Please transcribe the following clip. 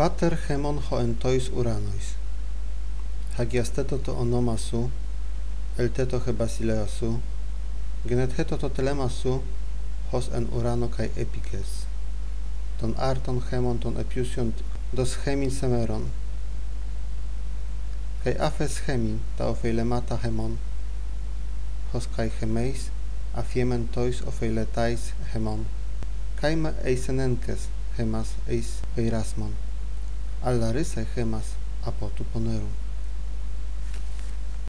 pater hemon hoentois uranois. Hagiasteto to onomasu, elteto he basileasu, genetheto to telemasu, hos en urano kai epikes. Ton arton hemon ton epiusion dos hemin semeron. Kai afes hemin ta ofeilemata hemon, hos kai hemeis, afiemen tois ofeiletais hemon. Kaime eisenenkes hemas eis peirasmon. allaryse hemas apotu poneru.